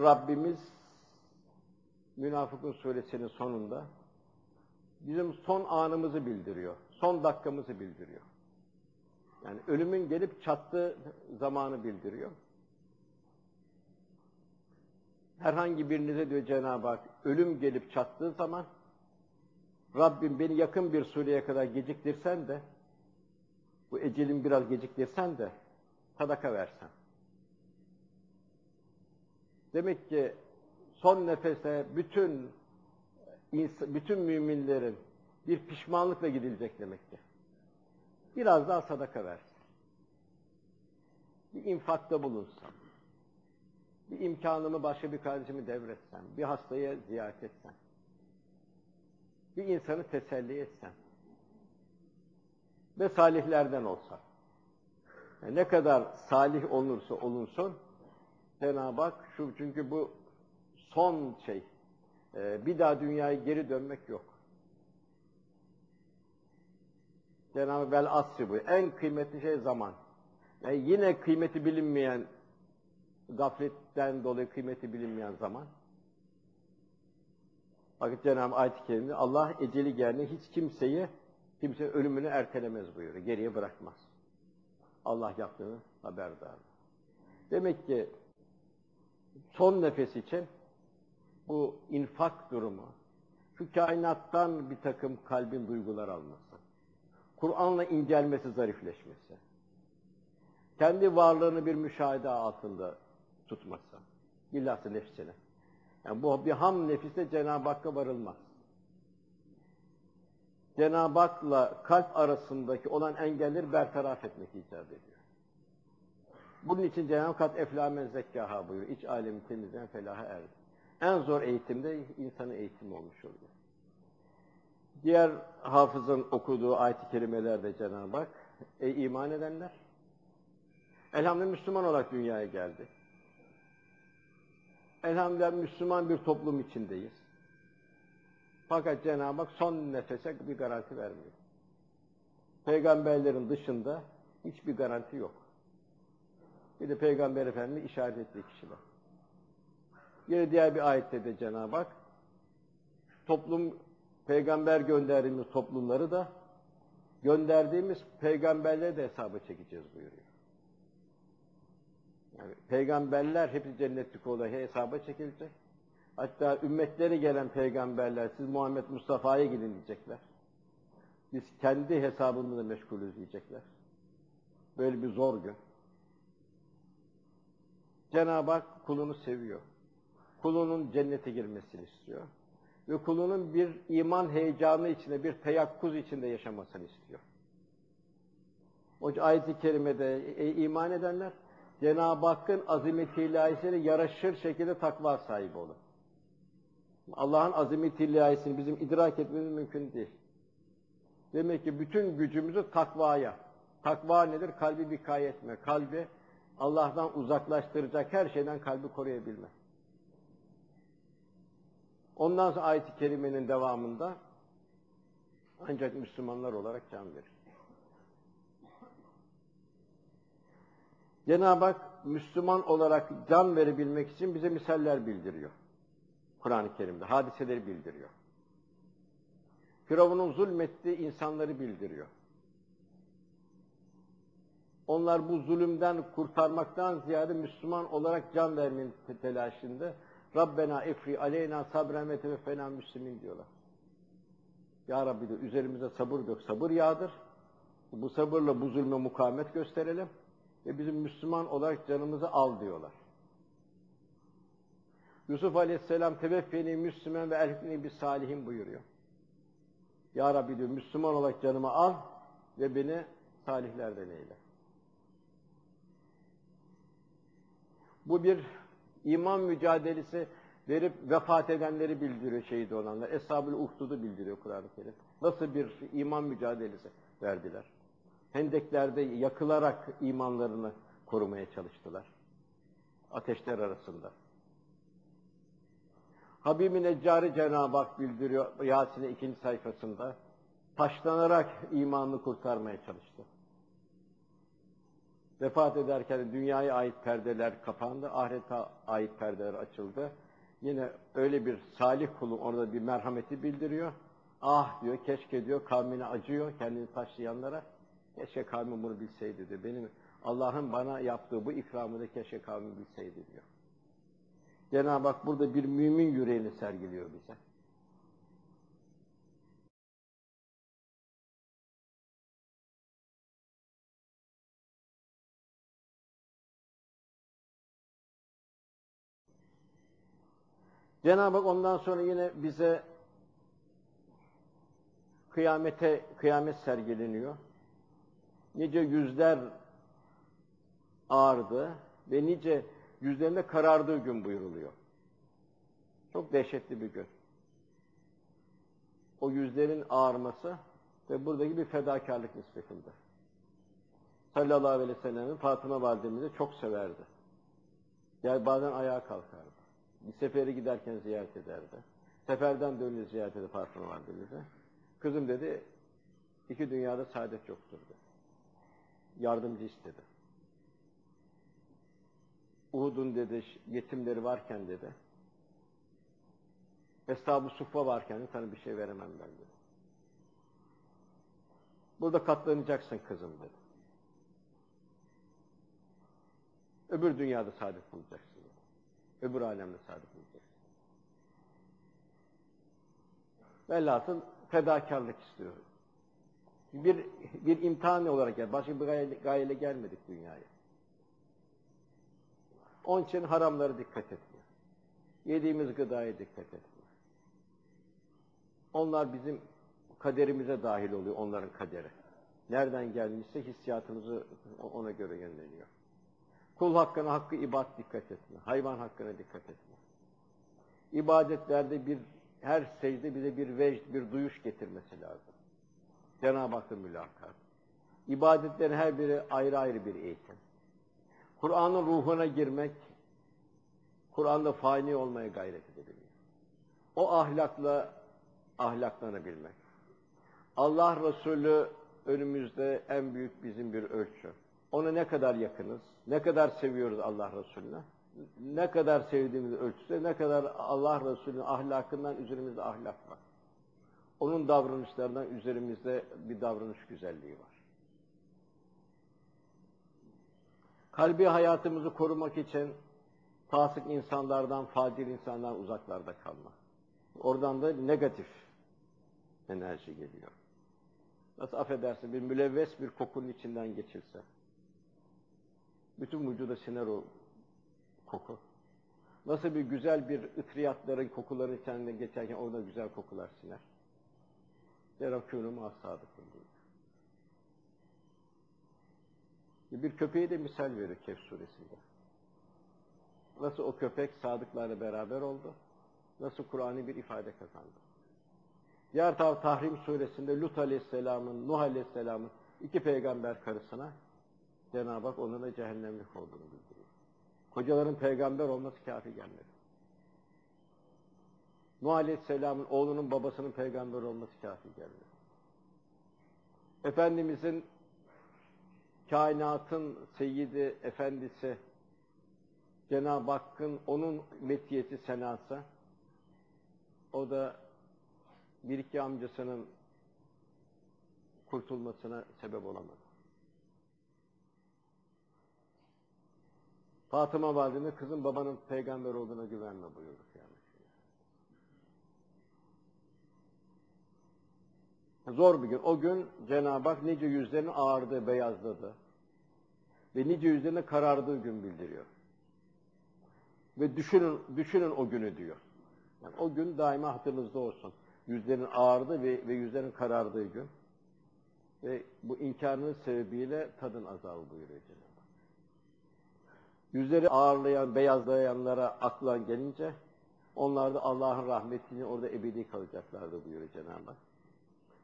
Rabbimiz Münafıkun suresinin sonunda bizim son anımızı bildiriyor. Son dakikamızı bildiriyor. Yani ölümün gelip çattığı zamanı bildiriyor. Herhangi birinize diyor Cenab-ı Hak, ölüm gelip çattığı zaman Rabbim beni yakın bir sureye kadar geciktirsen de bu ecelin biraz geciktirsen de sadaka versen. Demek ki son nefese bütün bütün müminlerin bir pişmanlıkla gidilecek demektir. Biraz daha sadaka versin. Bir infakta bulunsam. Bir imkanımı başka bir kardeşimi devretsem. Bir hastaya ziyaret etsem. Bir insanı teselli etsem. Ve salihlerden olsa. Yani ne kadar salih olursa olunsun Cenab-ı Hak şu çünkü bu son şey. E, bir daha dünyaya geri dönmek yok. Cenab-ı Vel asri bu. En kıymetli şey zaman. Yani yine kıymeti bilinmeyen, gafletten dolayı kıymeti bilinmeyen zaman. Bakın Cenab-ı ayet-i kerimde Allah eceli geldiğinde hiç kimseyi, kimse ölümünü ertelemez buyuruyor. Geriye bırakmaz. Allah yaptığını haberdar. Demek ki son nefes için bu infak durumu, şu kainattan bir takım kalbin duygular alması, Kur'an'la incelmesi, zarifleşmesi, kendi varlığını bir müşahede altında tutması, bilhassa nefsine. Yani bu bir ham nefiste Cenab-ı Hakk'a varılmaz. Cenab-ı Hak'la kalp arasındaki olan engelleri bertaraf etmek icap ediyor. Bunun için Cenab-ı Hak eflamen zekkaha buyuruyor. İç alemi temizleyen felaha erdi. En zor eğitimde insanın eğitimi olmuş oluyor. Diğer hafızın okuduğu ayet-i kerimelerde Cenab-ı Hak, ey iman edenler, elhamdülillah Müslüman olarak dünyaya geldi. Elhamdülillah Müslüman bir toplum içindeyiz. Fakat Cenab-ı Hak son nefese bir garanti vermiyor. Peygamberlerin dışında hiçbir garanti yok. Bir de Peygamber Efendimiz işaret ettiği kişiler. Yine diğer bir ayette de Cenab-ı Hak toplum peygamber gönderdiğimiz toplumları da gönderdiğimiz peygamberleri de hesaba çekeceğiz buyuruyor. Yani peygamberler hepsi cennetlik olarak hesaba çekilecek. Hatta ümmetleri gelen peygamberler siz Muhammed Mustafa'ya gidin diyecekler. Biz kendi hesabımızla meşgulüz diyecekler. Böyle bir zor gün. Cenab-ı Hak kulunu seviyor. Kulunun cennete girmesini istiyor. Ve kulunun bir iman heyecanı içinde, bir teyakkuz içinde yaşamasını istiyor. O ayet-i kerimede ey iman edenler, Cenab-ı Hakk'ın azimeti ilahisine yaraşır şekilde takva sahibi olun. Allah'ın azimeti ilahisini bizim idrak etmemiz mümkün değil. Demek ki bütün gücümüzü takvaya. Takva nedir? Kalbi bikay etme. Kalbi Allah'tan uzaklaştıracak her şeyden kalbi koruyabilme. Ondan sonra ayet-i kerimenin devamında ancak Müslümanlar olarak can verir. Cenab-ı Hak Müslüman olarak can verebilmek için bize misaller bildiriyor. Kur'an-ı Kerim'de hadiseleri bildiriyor. Firavun'un zulmettiği insanları bildiriyor. Onlar bu zulümden kurtarmaktan ziyade Müslüman olarak can vermenin telaşında Rabbena efri aleyna sabren ve teveffena müslimin diyorlar. Ya Rabbi de üzerimize sabır dök, sabır yağdır. Bu sabırla bu zulme mukavemet gösterelim ve bizim Müslüman olarak canımızı al diyorlar. Yusuf Aleyhisselam teveffeni Müslüman ve elhini bir salihin buyuruyor. Ya Rabbi diyor Müslüman olarak canımı al ve beni salihlerden eyle. Bu bir iman mücadelesi verip vefat edenleri bildiriyor şehit olanlar. Eshab-ül Uhdud'u bildiriyor Kur'an-ı Kerim. Nasıl bir iman mücadelesi verdiler. Hendeklerde yakılarak imanlarını korumaya çalıştılar. Ateşler arasında. Habib-i Neccari Cenab-ı Hak bildiriyor Yasin'in ikinci sayfasında. Taşlanarak imanını kurtarmaya çalıştı. Vefat ederken dünyaya ait perdeler kapandı, ahirete ait perdeler açıldı. Yine öyle bir salih kulun orada bir merhameti bildiriyor. Ah diyor, keşke diyor, kavmine acıyor, kendini taşlayanlara. Keşke kavmim bunu bilseydi diyor. Benim Allah'ın bana yaptığı bu ikramı da keşke kavmim bilseydi diyor. Cenab-ı Hak burada bir mümin yüreğini sergiliyor bize. Cenab-ı Hak ondan sonra yine bize kıyamete kıyamet sergileniyor. Nice yüzler ağardı ve nice yüzlerinde karardığı gün buyuruluyor. Çok dehşetli bir gün. O yüzlerin ağarması ve buradaki bir fedakarlık nispetinde. Sallallahu aleyhi ve sellem'in Fatıma validemizi çok severdi. Yani bazen ayağa kalkardı. Sefere giderken ziyaret ederdi. Seferden dönünce ziyaret ederdi Fatıma validemizi. Kızım dedi, iki dünyada saadet yoktur dedi. Yardımcı istedi. Uhud'un dedi yetimleri varken dedi. Eshab-ı Suffa varken de sana bir şey veremem ben dedi. Burada katlanacaksın kızım dedi. Öbür dünyada saadet bulacaksın. Öbür alemde saadet bulacaksın. Velhasıl fedakarlık istiyor. Bir, bir imtihan olarak gel. Başka bir gayeyle, gayeyle gelmedik dünyaya. Onun için haramlara dikkat etmiyor. Yediğimiz gıdaya dikkat etmiyor. Onlar bizim kaderimize dahil oluyor, onların kaderi. Nereden gelmişse hissiyatımızı ona göre yönleniyor. Kul hakkına, hakkı ibad dikkat etme. Hayvan hakkına dikkat etme. İbadetlerde bir, her secde bize bir vecd, bir duyuş getirmesi lazım. Cenab-ı Hakk'ın mülakat. İbadetlerin her biri ayrı ayrı bir eğitim. Kur'an'ın ruhuna girmek, Kur'an'da fani olmaya gayret edebilmek. O ahlakla ahlaklanabilmek. Allah Resulü önümüzde en büyük bizim bir ölçü. Ona ne kadar yakınız, ne kadar seviyoruz Allah Resulü'nü, ne kadar sevdiğimiz ölçüde, ne kadar Allah Resulü'nün ahlakından üzerimizde ahlak var. Onun davranışlarından üzerimizde bir davranış güzelliği var. Kalbi hayatımızı korumak için fasık insanlardan, facir insanlardan uzaklarda kalma. Oradan da negatif enerji geliyor. Nasıl affedersin bir mülevves bir kokunun içinden geçirse. Bütün vücuda siner o koku. Nasıl bir güzel bir ıtriyatların kokuların içinden geçerken orada güzel kokular siner. Yerakûnû mâsâdıkın diyor. Bir köpeği de misal verir Kehf suresinde. Nasıl o köpek sadıklarla beraber oldu, nasıl Kur'an'ı bir ifade kazandı. Diğer taraf Tahrim suresinde Lut aleyhisselamın, Nuh aleyhisselamın iki peygamber karısına Cenab-ı Hak onlara cehennemlik olduğunu bildiriyor. Kocaların peygamber olması kafi gelmedi. Nuh aleyhisselamın oğlunun babasının peygamber olması kafi gelmedi. Efendimizin kainatın seyyidi, efendisi, Cenab-ı Hakk'ın onun metiyeti senası, o da bir iki amcasının kurtulmasına sebep olamadı. Fatıma valideme kızın babanın peygamber olduğuna güvenme buyurdu yani. Zor bir gün. O gün Cenab-ı Hak nice yüzlerini ağardı, beyazladı. Ve nice yüzlerine karardığı gün bildiriyor. Ve düşünün, düşünün o günü diyor. Yani o gün daima hatırınızda olsun. Yüzlerin ağardı ve, ve yüzlerin karardığı gün. Ve bu inkarının sebebiyle tadın azabı buyuruyor Cenab-ı. Yüzleri ağırlayan, beyazlayanlara aklan gelince onlar da Allah'ın rahmetini orada ebedi kalacaklardı buyuruyor Cenab-ı Hak.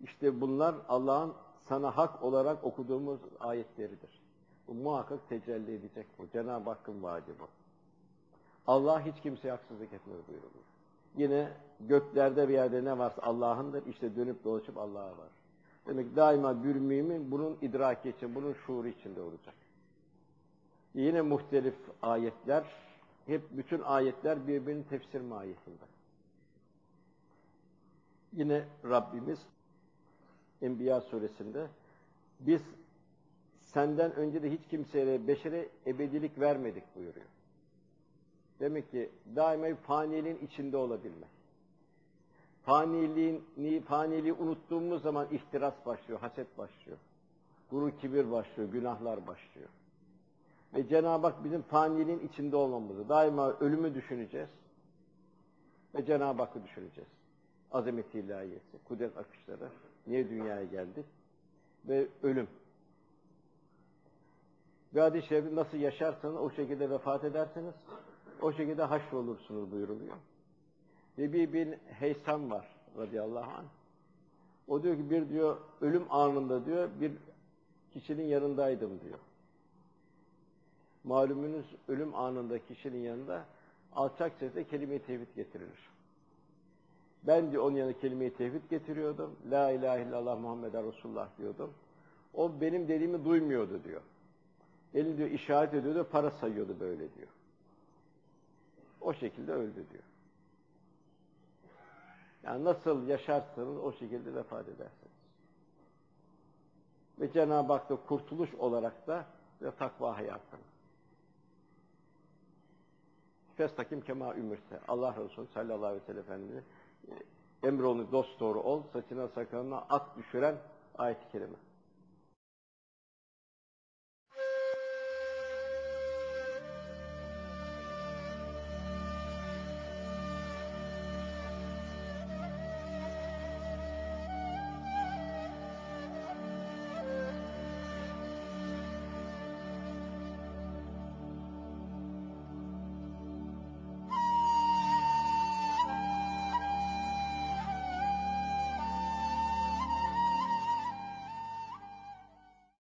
İşte bunlar Allah'ın sana hak olarak okuduğumuz ayetleridir. Bu muhakkak tecelli edecek bu. Cenab-ı Hakk'ın vaadi bu. Allah hiç kimseye haksızlık etmez buyuruyor. Yine göklerde bir yerde ne varsa Allah'ındır. İşte dönüp dolaşıp Allah'a var. Demek daima bir mümin bunun idraki için, bunun şuuru içinde olacak. Yine muhtelif ayetler, hep bütün ayetler birbirinin tefsir mahiyetinde. Yine Rabbimiz Enbiya suresinde biz senden önce de hiç kimseye, beşere ebedilik vermedik buyuruyor. Demek ki daima faniliğin içinde olabilmek. Faniliğini, faniliği unuttuğumuz zaman ihtiras başlıyor, haset başlıyor. Gurur, kibir başlıyor, günahlar başlıyor. Ve Cenab-ı Hak bizim faniliğin içinde olmamızı, daima ölümü düşüneceğiz. Ve Cenab-ı Hakk'ı düşüneceğiz. Azamet-i ilahiyesi, kudret akışları, niye dünyaya geldik? Ve ölüm. Ve hadis-i nasıl yaşarsanız o şekilde vefat edersiniz, o şekilde haşrolursunuz buyuruluyor. Ve bir bin Heysam var radıyallahu anh. O diyor ki bir diyor ölüm anında diyor bir kişinin yanındaydım diyor. Malumunuz ölüm anında kişinin yanında alçak sesle kelime-i tevhid getirilir. Ben diyor onun yanına kelime-i tevhid getiriyordum. La ilahe illallah Muhammeden Resulullah diyordum. O benim dediğimi duymuyordu diyor. Eli diyor işaret ediyordu, para sayıyordu böyle diyor. O şekilde öldü diyor. Yani nasıl yaşarsanız o şekilde vefat edersiniz. Ve Cenab-ı Hak da kurtuluş olarak da ve takva hayatını. Festakim kema ümirse. Allah Resulü sallallahu aleyhi ve sellem Efendimiz emrolunu dost doğru ol, saçına sakalına at düşüren ayet-i kerime.